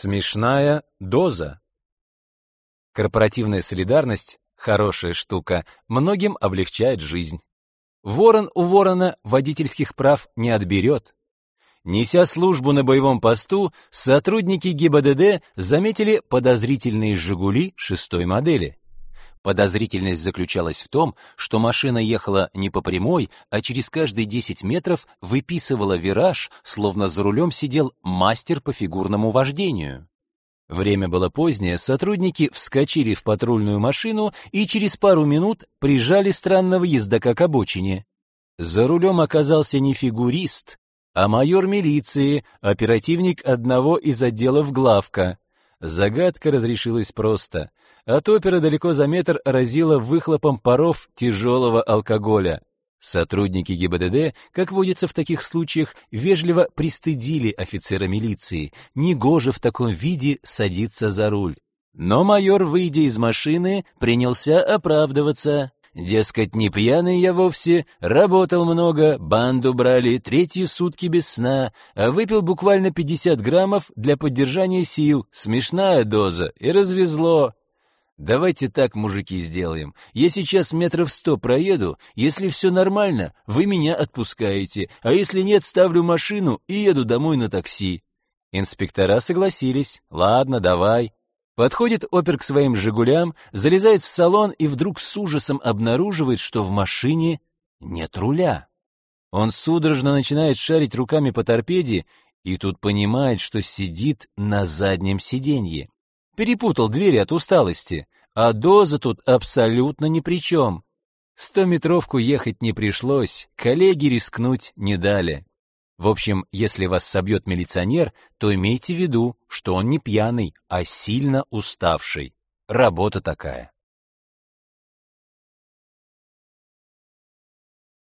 Смешная доза. Корпоративная солидарность хорошая штука, многим облегчает жизнь. Ворон у ворона водительских прав не отберет. Неся службу на боевом посту, сотрудники ГИБДД заметили подозрительные «Жигули» шестой модели. Подозрительность заключалась в том, что машина ехала не по прямой, а через каждые 10 метров выписывала вираж, словно за рулем сидел мастер по фигурному вождению. Время было позднее, сотрудники вскочили в патрульную машину и через пару минут прижали странного ездака к обочине. За рулем оказался не фигурист, а майор милиции, оперативник одного из отделов главка. Загадка разрешилась просто. От оперы далеко за метр разило выхлопом паров тяжелого алкоголя. Сотрудники ГИБДД, как водится в таких случаях, вежливо пристыдили офицера милиции. Негоже в таком виде садиться за руль. Но майор, выйдя из машины, принялся оправдываться. Дескать, не пьяный я вовсе, работал много, банду брали, третьи сутки без сна, а выпил буквально 50 граммов для поддержания сил, смешная доза, и развезло. Давайте так, мужики, сделаем. Я сейчас метров сто проеду, если все нормально, вы меня отпускаете, а если нет, ставлю машину и еду домой на такси. Инспектора согласились. Ладно, давай. Подходит опер к своим «Жигулям», залезает в салон и вдруг с ужасом обнаруживает, что в машине нет руля. Он судорожно начинает шарить руками по торпеде и тут понимает, что сидит на заднем сиденье. Перепутал двери от усталости, а доза тут абсолютно ни при чем. Стометровку ехать не пришлось, коллеги рискнуть не дали. В общем, если вас собьет милиционер, то имейте в виду, что он не пьяный, а сильно уставший. Работа такая.